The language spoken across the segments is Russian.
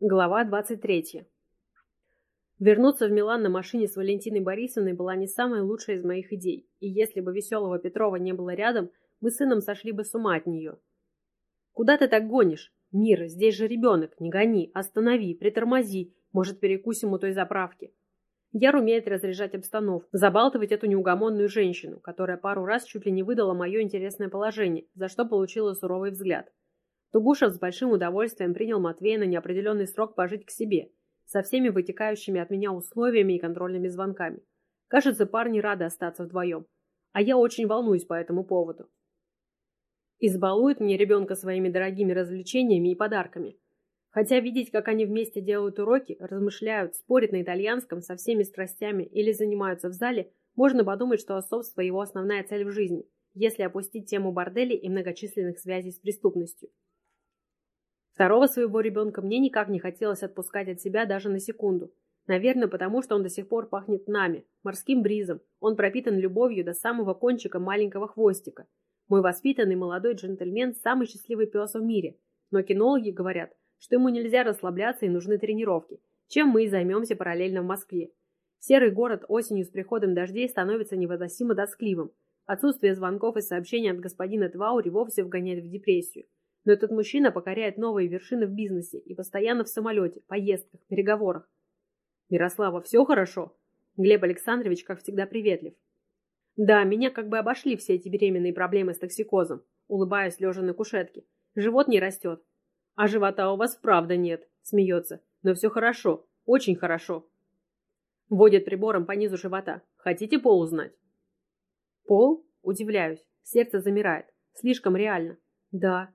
Глава 23. Вернуться в Милан на машине с Валентиной Борисовной была не самая лучшая из моих идей, и если бы веселого Петрова не было рядом, мы с сыном сошли бы с ума от нее. «Куда ты так гонишь? Мира, здесь же ребенок, не гони, останови, притормози, может, перекусим у той заправки». Яр умеет разряжать обстановку, забалтывать эту неугомонную женщину, которая пару раз чуть ли не выдала мое интересное положение, за что получила суровый взгляд. Тугушев с большим удовольствием принял Матвея на неопределенный срок пожить к себе, со всеми вытекающими от меня условиями и контрольными звонками. Кажется, парни рады остаться вдвоем. А я очень волнуюсь по этому поводу. Избалует мне ребенка своими дорогими развлечениями и подарками. Хотя видеть, как они вместе делают уроки, размышляют, спорят на итальянском со всеми страстями или занимаются в зале, можно подумать, что отцовство – его основная цель в жизни, если опустить тему борделей и многочисленных связей с преступностью. Второго своего ребенка мне никак не хотелось отпускать от себя даже на секунду. Наверное, потому что он до сих пор пахнет нами, морским бризом. Он пропитан любовью до самого кончика маленького хвостика. Мой воспитанный молодой джентльмен – самый счастливый пес в мире. Но кинологи говорят, что ему нельзя расслабляться и нужны тренировки, чем мы и займемся параллельно в Москве. Серый город осенью с приходом дождей становится невыносимо тоскливым. Отсутствие звонков и сообщений от господина Тваури вовсе вгоняет в депрессию. Но этот мужчина покоряет новые вершины в бизнесе и постоянно в самолете, поездках, переговорах. Мирослава, все хорошо? Глеб Александрович, как всегда, приветлив. Да, меня как бы обошли все эти беременные проблемы с токсикозом, улыбаясь лежа на кушетке. Живот не растет. А живота у вас правда нет, смеется. Но все хорошо, очень хорошо. Водит прибором по низу живота. Хотите пол узнать? Пол? Удивляюсь. Сердце замирает. Слишком реально. Да,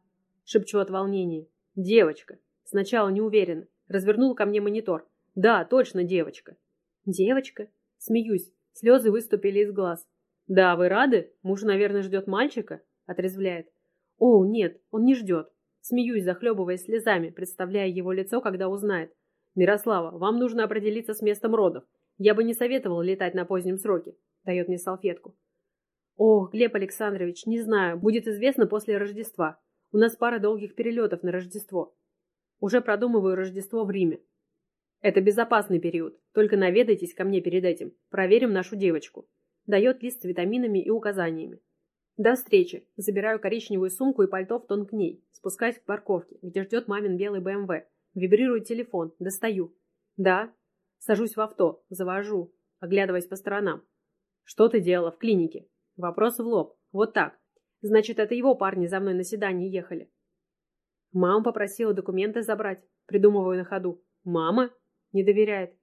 Шепчу от волнения. Девочка. Сначала не уверена. Развернул ко мне монитор. Да, точно девочка. Девочка? Смеюсь. Слезы выступили из глаз. Да, вы рады? Муж, наверное, ждет мальчика? Отрезвляет. О, нет, он не ждет. Смеюсь, захлебываясь слезами, представляя его лицо, когда узнает. «Мирослава, вам нужно определиться с местом родов. Я бы не советовал летать на позднем сроке», — дает мне салфетку. «Ох, Глеб Александрович, не знаю, будет известно после Рождества. У нас пара долгих перелетов на Рождество. Уже продумываю Рождество в Риме. Это безопасный период. Только наведайтесь ко мне перед этим. Проверим нашу девочку. Дает лист с витаминами и указаниями. До встречи. Забираю коричневую сумку и пальто в тон к ней. Спускаюсь к парковке, где ждет мамин белый БМВ. Вибрирует телефон. Достаю. Да. Сажусь в авто. Завожу. Оглядываясь по сторонам. Что ты делала в клинике? Вопрос в лоб. Вот так. Значит, это его парни за мной на седание ехали. Мама попросила документы забрать. Придумываю на ходу. Мама? Не доверяет.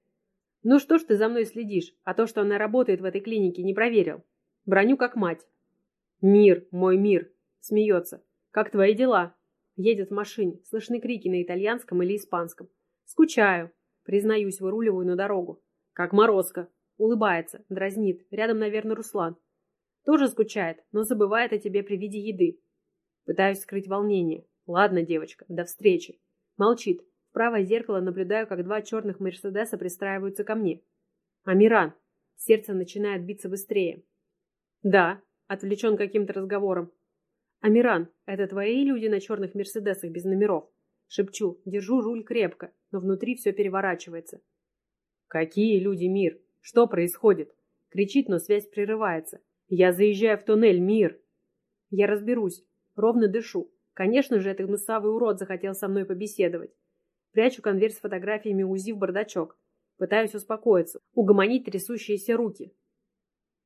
Ну что ж ты за мной следишь, а то, что она работает в этой клинике, не проверил. Броню как мать. Мир, мой мир. Смеется. Как твои дела? Едет в машине. Слышны крики на итальянском или испанском. Скучаю. Признаюсь, выруливаю на дорогу. Как морозко. Улыбается, дразнит. Рядом, наверное, Руслан. Тоже скучает, но забывает о тебе при виде еды. Пытаюсь скрыть волнение. Ладно, девочка, до встречи. Молчит. В правое зеркало наблюдаю, как два черных Мерседеса пристраиваются ко мне. Амиран. Сердце начинает биться быстрее. Да, отвлечен каким-то разговором. Амиран, это твои люди на черных Мерседесах без номеров? Шепчу, держу руль крепко, но внутри все переворачивается. Какие люди, мир? Что происходит? Кричит, но связь прерывается. Я заезжаю в туннель, мир. Я разберусь. Ровно дышу. Конечно же, этот гнусавый урод захотел со мной побеседовать. Прячу конверт с фотографиями УЗИ в бардачок. Пытаюсь успокоиться, угомонить трясущиеся руки.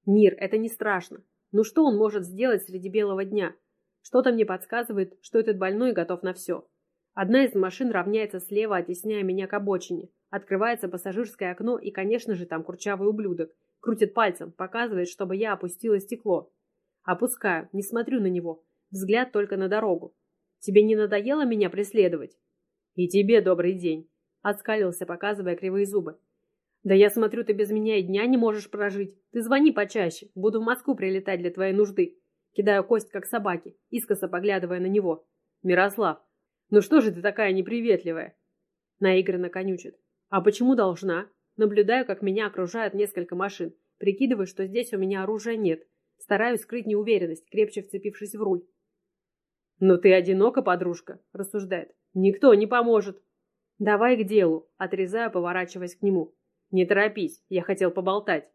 Мир, это не страшно. Ну что он может сделать среди белого дня? Что-то мне подсказывает, что этот больной готов на все. Одна из машин равняется слева, оттесняя меня к обочине. Открывается пассажирское окно, и, конечно же, там курчавый ублюдок. Крутит пальцем, показывает, чтобы я опустила стекло. Опускаю, не смотрю на него. Взгляд только на дорогу. Тебе не надоело меня преследовать? И тебе добрый день. Отскалился, показывая кривые зубы. Да я смотрю, ты без меня и дня не можешь прожить. Ты звони почаще. Буду в Москву прилетать для твоей нужды. Кидаю кость, как собаки, искоса поглядывая на него. Мирослав, ну что же ты такая неприветливая? Наигранно конючит. А почему должна? Наблюдаю, как меня окружают несколько машин. Прикидываю, что здесь у меня оружия нет. Стараюсь скрыть неуверенность, крепче вцепившись в руль. «Но ты одинока, подружка», — рассуждает. «Никто не поможет». «Давай к делу», — отрезаю, поворачиваясь к нему. «Не торопись, я хотел поболтать».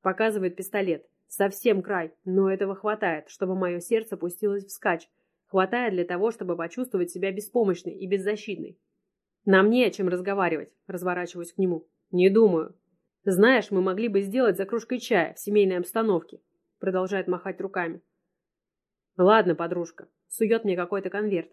Показывает пистолет. Совсем край, но этого хватает, чтобы мое сердце пустилось вскачь. Хватает для того, чтобы почувствовать себя беспомощной и беззащитной. Нам не о чем разговаривать, разворачиваюсь к нему. Не думаю. Знаешь, мы могли бы сделать за кружкой чая в семейной обстановке. Продолжает махать руками. Ладно, подружка. Сует мне какой-то конверт.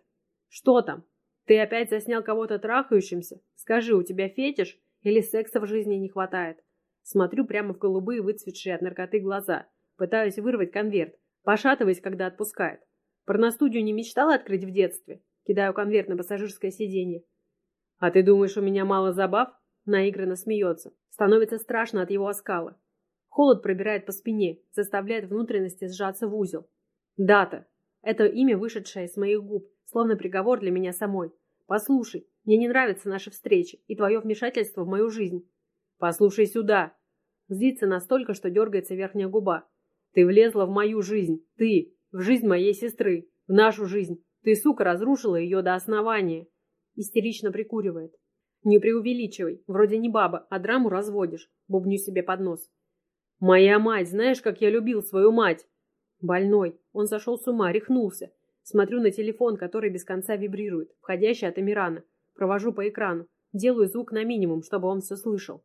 Что там? Ты опять заснял кого-то трахающимся? Скажи, у тебя фетиш или секса в жизни не хватает? Смотрю прямо в голубые, выцветшие от наркоты глаза. Пытаюсь вырвать конверт, пошатываясь, когда отпускает. Порностудию не мечтала открыть в детстве? Кидаю конверт на пассажирское сиденье. «А ты думаешь, у меня мало забав?» Наигранно смеется. Становится страшно от его оскала. Холод пробирает по спине, заставляет внутренности сжаться в узел. Дата. Это имя, вышедшее из моих губ, словно приговор для меня самой. Послушай, мне не нравятся наши встречи и твое вмешательство в мою жизнь. Послушай сюда. Злится настолько, что дергается верхняя губа. Ты влезла в мою жизнь. Ты. В жизнь моей сестры. В нашу жизнь. Ты, сука, разрушила ее до основания. Истерично прикуривает. Не преувеличивай. Вроде не баба, а драму разводишь. Бубню себе под нос. Моя мать, знаешь, как я любил свою мать? Больной. Он сошел с ума, рехнулся. Смотрю на телефон, который без конца вибрирует, входящий от Амирана. Провожу по экрану. Делаю звук на минимум, чтобы он все слышал.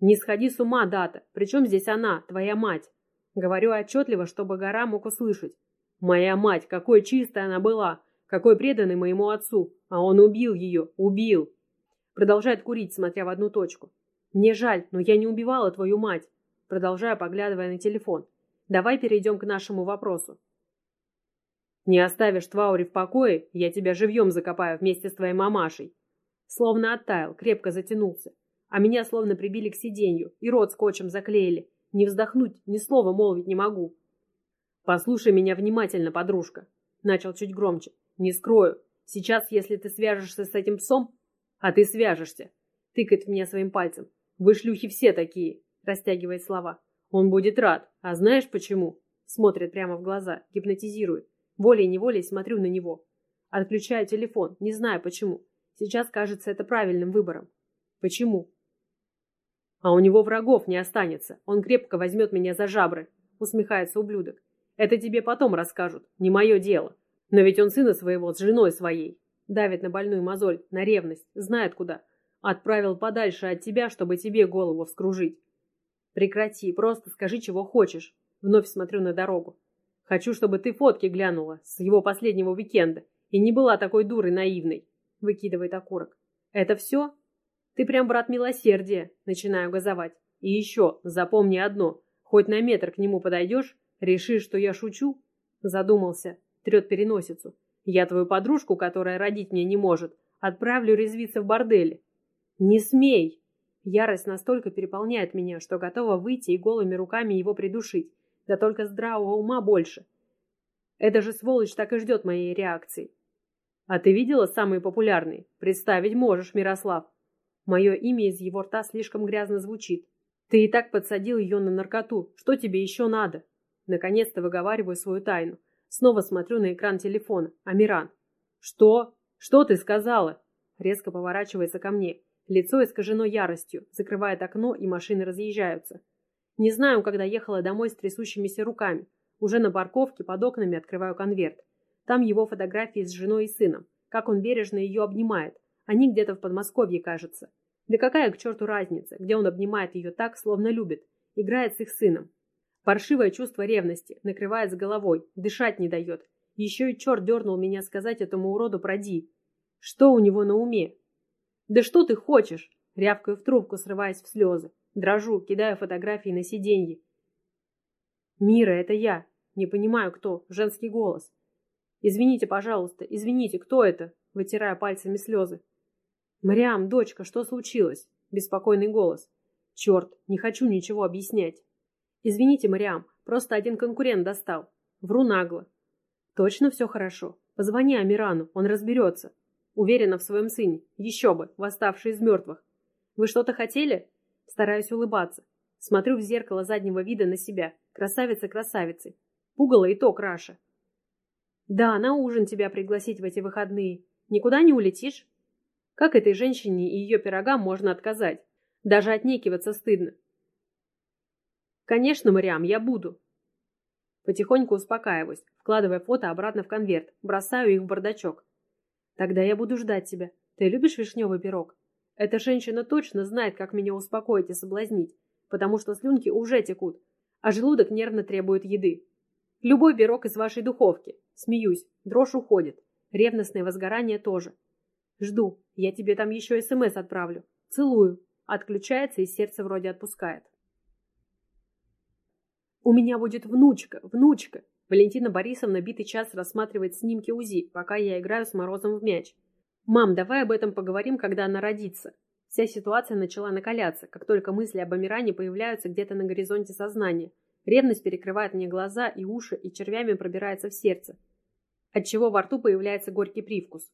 «Не сходи с ума, Дата. Причем здесь она, твоя мать?» Говорю отчетливо, чтобы гора мог услышать. «Моя мать, какой чистой она была! Какой преданный моему отцу! А он убил ее! Убил!» Продолжает курить, смотря в одну точку. «Мне жаль, но я не убивала твою мать!» Продолжаю, поглядывая на телефон. «Давай перейдем к нашему вопросу. Не оставишь Тваури в покое, я тебя живьем закопаю вместе с твоей мамашей. Словно оттаял, крепко затянулся. А меня словно прибили к сиденью и рот скотчем заклеили. Не вздохнуть, ни слова молвить не могу. Послушай меня внимательно, подружка. Начал чуть громче. Не скрою. Сейчас, если ты свяжешься с этим псом, а ты свяжешься, тыкает в меня своим пальцем. Вы шлюхи все такие, растягивает слова. Он будет рад. А знаешь почему? Смотрит прямо в глаза, гипнотизирует. Волей-неволей смотрю на него. Отключаю телефон, не знаю почему. Сейчас кажется это правильным выбором. Почему? А у него врагов не останется. Он крепко возьмет меня за жабры. Усмехается ублюдок. Это тебе потом расскажут. Не мое дело. Но ведь он сына своего с женой своей. Давит на больную мозоль, на ревность. Знает куда. Отправил подальше от тебя, чтобы тебе голову вскружить. Прекрати, просто скажи, чего хочешь. Вновь смотрю на дорогу. Хочу, чтобы ты фотки глянула с его последнего уикенда и не была такой дурой наивной. Выкидывает окурок. Это все? Ты прям брат милосердия. Начинаю газовать. И еще, запомни одно. Хоть на метр к нему подойдешь, решишь, что я шучу? Задумался. Трет переносицу. Я твою подружку, которая родить мне не может, отправлю резвиться в борделе. Не смей! Ярость настолько переполняет меня, что готова выйти и голыми руками его придушить. Да только здравого ума больше. Это же сволочь так и ждет моей реакции. А ты видела самый популярный? Представить можешь, Мирослав. Мое имя из его рта слишком грязно звучит. Ты и так подсадил ее на наркоту. Что тебе еще надо? Наконец-то выговариваю свою тайну. Снова смотрю на экран телефона. Амиран. Что? Что ты сказала? Резко поворачивается ко мне. Лицо искажено яростью. Закрывает окно, и машины разъезжаются. Не знаю, когда ехала домой с трясущимися руками. Уже на парковке под окнами открываю конверт. Там его фотографии с женой и сыном. Как он бережно ее обнимает. Они где-то в Подмосковье, кажется. Да какая к черту разница, где он обнимает ее так, словно любит. Играет с их сыном. Паршивое чувство ревности накрывает с головой, дышать не дает. Еще и черт дернул меня сказать этому уроду про Ди. Что у него на уме? «Да что ты хочешь?» Рявкаю в трубку, срываясь в слезы. Дрожу, кидаю фотографии на сиденье. «Мира, это я. Не понимаю, кто. Женский голос. Извините, пожалуйста, извините, кто это?» Вытирая пальцами слезы. «Мариам, дочка, что случилось?» Беспокойный голос. «Черт, не хочу ничего объяснять». «Извините, Мариам, просто один конкурент достал. Вру нагло». «Точно все хорошо? Позвони Амирану, он разберется». Уверена в своем сыне. Еще бы, восставший из мертвых. «Вы что-то хотели?» Стараюсь улыбаться. Смотрю в зеркало заднего вида на себя. Красавица красавицы. Пугало и то краша. Да, на ужин тебя пригласить в эти выходные. Никуда не улетишь? Как этой женщине и ее пирогам можно отказать? Даже отнекиваться стыдно. Конечно, Мариам, я буду. Потихоньку успокаиваюсь, вкладывая фото обратно в конверт, бросаю их в бардачок. Тогда я буду ждать тебя. Ты любишь вишневый пирог? Эта женщина точно знает, как меня успокоить и соблазнить, потому что слюнки уже текут, а желудок нервно требует еды. Любой пирог из вашей духовки. Смеюсь, дрожь уходит. Ревностное возгорание тоже. Жду, я тебе там еще СМС отправлю. Целую. Отключается и сердце вроде отпускает. У меня будет внучка, внучка. Валентина Борисовна битый час рассматривает снимки УЗИ, пока я играю с Морозом в мяч. Мам, давай об этом поговорим, когда она родится. Вся ситуация начала накаляться, как только мысли об Амиране появляются где-то на горизонте сознания. Ревность перекрывает мне глаза и уши и червями пробирается в сердце, отчего во рту появляется горький привкус.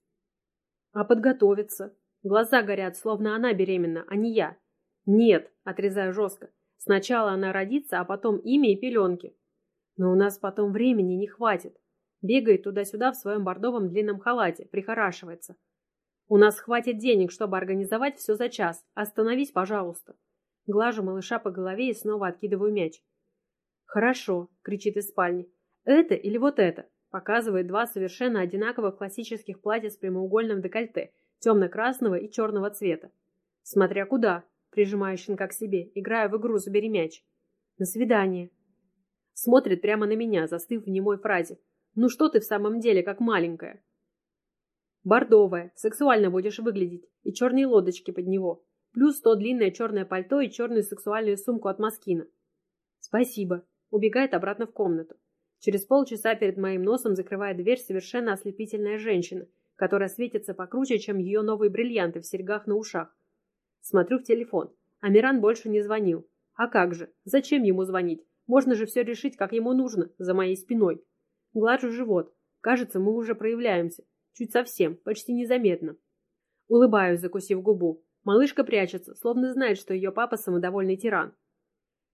А подготовиться? Глаза горят, словно она беременна, а не я. Нет, отрезаю жестко. Сначала она родится, а потом имя и пеленки. Но у нас потом времени не хватит. Бегает туда-сюда в своем бордовом длинном халате, прихорашивается. У нас хватит денег, чтобы организовать все за час. Остановись, пожалуйста. Глажу малыша по голове и снова откидываю мяч. «Хорошо», — кричит из спальни. «Это или вот это?» Показывает два совершенно одинаковых классических платья с прямоугольным декольте, темно-красного и черного цвета. Смотря куда, прижимаю щенка к себе, играю в игру «Забери мяч». «На свидание». Смотрит прямо на меня, застыв в немой фразе. «Ну что ты в самом деле, как маленькая?» Бордовая, сексуально будешь выглядеть, и черные лодочки под него. Плюс то длинное черное пальто и черную сексуальную сумку от Маскина. Спасибо. Убегает обратно в комнату. Через полчаса перед моим носом закрывает дверь совершенно ослепительная женщина, которая светится покруче, чем ее новые бриллианты в серьгах на ушах. Смотрю в телефон. Амиран больше не звонил. А как же? Зачем ему звонить? Можно же все решить, как ему нужно, за моей спиной. Глажу живот. Кажется, мы уже проявляемся. Чуть совсем, почти незаметно. Улыбаюсь, закусив губу. Малышка прячется, словно знает, что ее папа самодовольный тиран.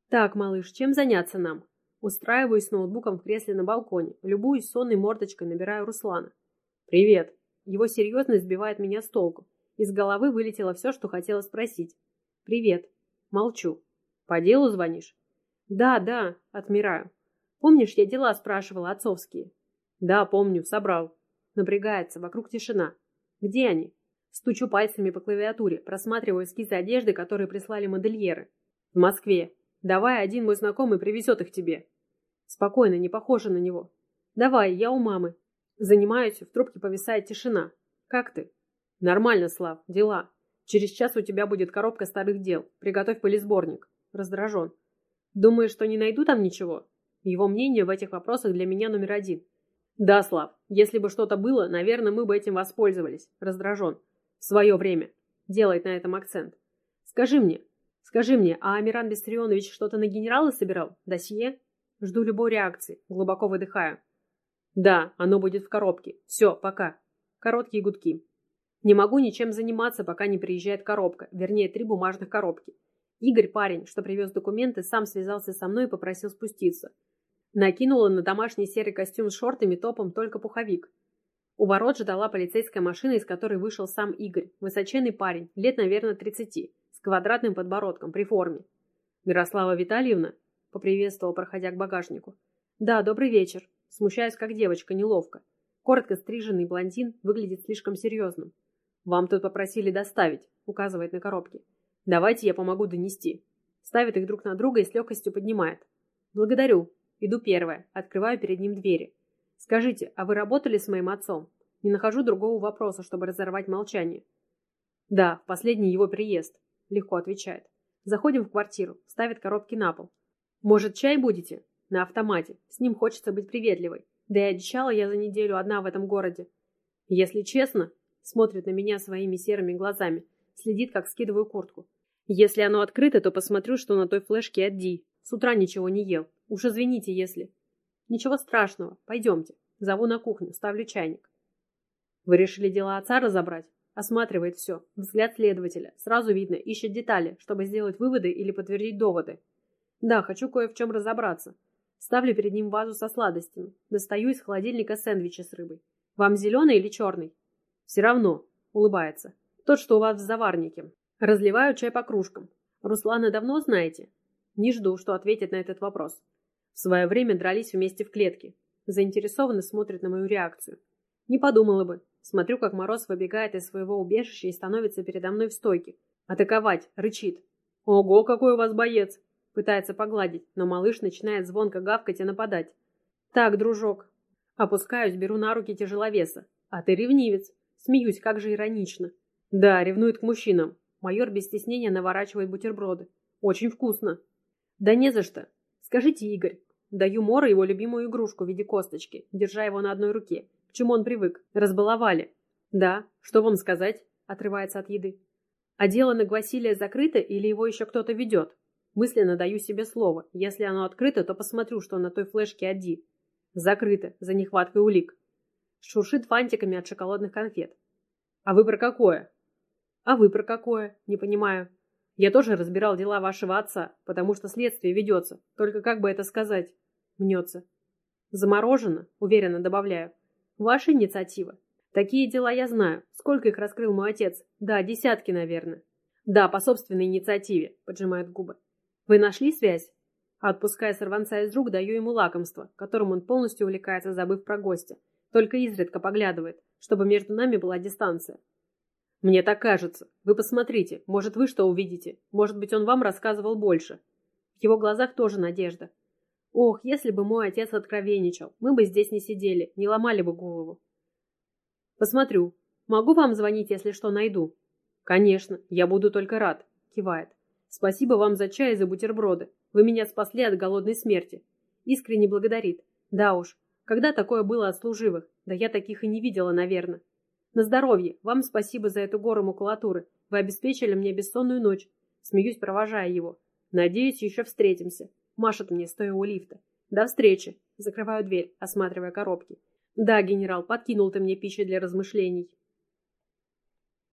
«Так, малыш, чем заняться нам?» Устраиваюсь с ноутбуком в кресле на балконе, любуюсь сонной мордочкой, набираю Руслана. «Привет!» Его серьезность сбивает меня с толку. Из головы вылетело все, что хотела спросить. «Привет!» Молчу. «По делу звонишь?» «Да, да», отмираю. «Помнишь, я дела спрашивала отцовские?» «Да, помню, собрал». Напрягается, вокруг тишина. «Где они?» Стучу пальцами по клавиатуре, просматриваю эскизы одежды, которые прислали модельеры. «В Москве. Давай, один мой знакомый привезет их тебе. Спокойно, не похоже на него. Давай, я у мамы. Занимаюсь, в трубке повисает тишина. Как ты? Нормально, Слав, дела. Через час у тебя будет коробка старых дел. Приготовь полисборник. Раздражен. Думаешь, что не найду там ничего? Его мнение в этих вопросах для меня номер один. Да, Слав, если бы что-то было, наверное, мы бы этим воспользовались. Раздражен. В свое время. Делает на этом акцент. Скажи мне, Скажи мне, а Амиран Бестрионович что-то на генерала собирал? Досье? Жду любой реакции. Глубоко выдыхаю. Да, оно будет в коробке. Все, пока. Короткие гудки. Не могу ничем заниматься, пока не приезжает коробка. Вернее, три бумажных коробки. Игорь, парень, что привез документы, сам связался со мной и попросил спуститься. Накинула на домашний серый костюм с шортами, топом только пуховик. У ворот ждала полицейская машина, из которой вышел сам Игорь. Высоченный парень, лет, наверное, тридцати с квадратным подбородком при форме. «Мирослава Витальевна?» — поприветствовал, проходя к багажнику. «Да, добрый вечер». Смущаюсь, как девочка, неловко. Коротко стриженный блондин выглядит слишком серьезным. «Вам тут попросили доставить», — указывает на коробки. «Давайте я помогу донести». Ставит их друг на друга и с легкостью поднимает. «Благодарю. Иду первая. Открываю перед ним двери. Скажите, а вы работали с моим отцом? Не нахожу другого вопроса, чтобы разорвать молчание». «Да, последний его приезд. Легко отвечает. Заходим в квартиру, ставит коробки на пол. Может, чай будете? На автомате. С ним хочется быть приветливой. Да и обещала я за неделю одна в этом городе. Если честно, смотрит на меня своими серыми глазами, следит, как скидываю куртку. Если оно открыто, то посмотрю, что на той флешке от Ди. С утра ничего не ел. Уж извините, если... Ничего страшного. Пойдемте. Зову на кухню, ставлю чайник. Вы решили дела отца разобрать? Осматривает все. Взгляд следователя. Сразу видно, ищет детали, чтобы сделать выводы или подтвердить доводы. Да, хочу кое в чем разобраться. Ставлю перед ним вазу со сладостями. Достаю из холодильника сэндвичи с рыбой. Вам зеленый или черный? Все равно. Улыбается. Тот что у вас в заварнике. Разливаю чай по кружкам. Руслана давно знаете? Не жду, что ответит на этот вопрос. В свое время дрались вместе в клетке. Заинтересованно смотрит на мою реакцию. Не подумала бы. Смотрю, как Мороз выбегает из своего убежища и становится передо мной в стойке. Атаковать, рычит. Ого, какой у вас боец! Пытается погладить, но малыш начинает звонко гавкать и нападать. Так, дружок. Опускаюсь, беру на руки тяжеловеса. А ты ревнивец. Смеюсь, как же иронично. Да, ревнует к мужчинам. Майор без стеснения наворачивает бутерброды. Очень вкусно. Да не за что. Скажите, Игорь. Даю Мора его любимую игрушку в виде косточки, держа его на одной руке. К чему он привык? Разбаловали. Да, что вам сказать? Отрывается от еды. А дело на Гвасилия закрыто или его еще кто-то ведет? Мысленно даю себе слово. Если оно открыто, то посмотрю, что на той флешке Ади. Закрыто, за нехваткой улик. Шуршит фантиками от шоколадных конфет. А вы про какое? А вы про какое? Не понимаю. Я тоже разбирал дела вашего отца, потому что следствие ведется. Только как бы это сказать? Мнется. Заморожено, уверенно добавляю. Ваша инициатива. Такие дела я знаю. Сколько их раскрыл мой отец? Да, десятки, наверное. Да, по собственной инициативе, поджимает губы. Вы нашли связь? Отпуская сорванца из рук, даю ему лакомство, которым он полностью увлекается, забыв про гостя. Только изредка поглядывает, чтобы между нами была дистанция. Мне так кажется. Вы посмотрите, может, вы что увидите. Может быть, он вам рассказывал больше. В его глазах тоже надежда. Ох, если бы мой отец откровенничал, мы бы здесь не сидели, не ломали бы голову. Посмотрю. Могу вам звонить, если что найду? Конечно, я буду только рад, кивает. Спасибо вам за чай и за бутерброды. Вы меня спасли от голодной смерти. Искренне благодарит. Да уж, когда такое было от служивых? Да я таких и не видела, наверное. На здоровье. Вам спасибо за эту гору макулатуры. Вы обеспечили мне бессонную ночь. Смеюсь, провожая его. Надеюсь, еще встретимся. Машет мне, стоя у лифта. До встречи. Закрываю дверь, осматривая коробки. Да, генерал, подкинул ты мне пищу для размышлений.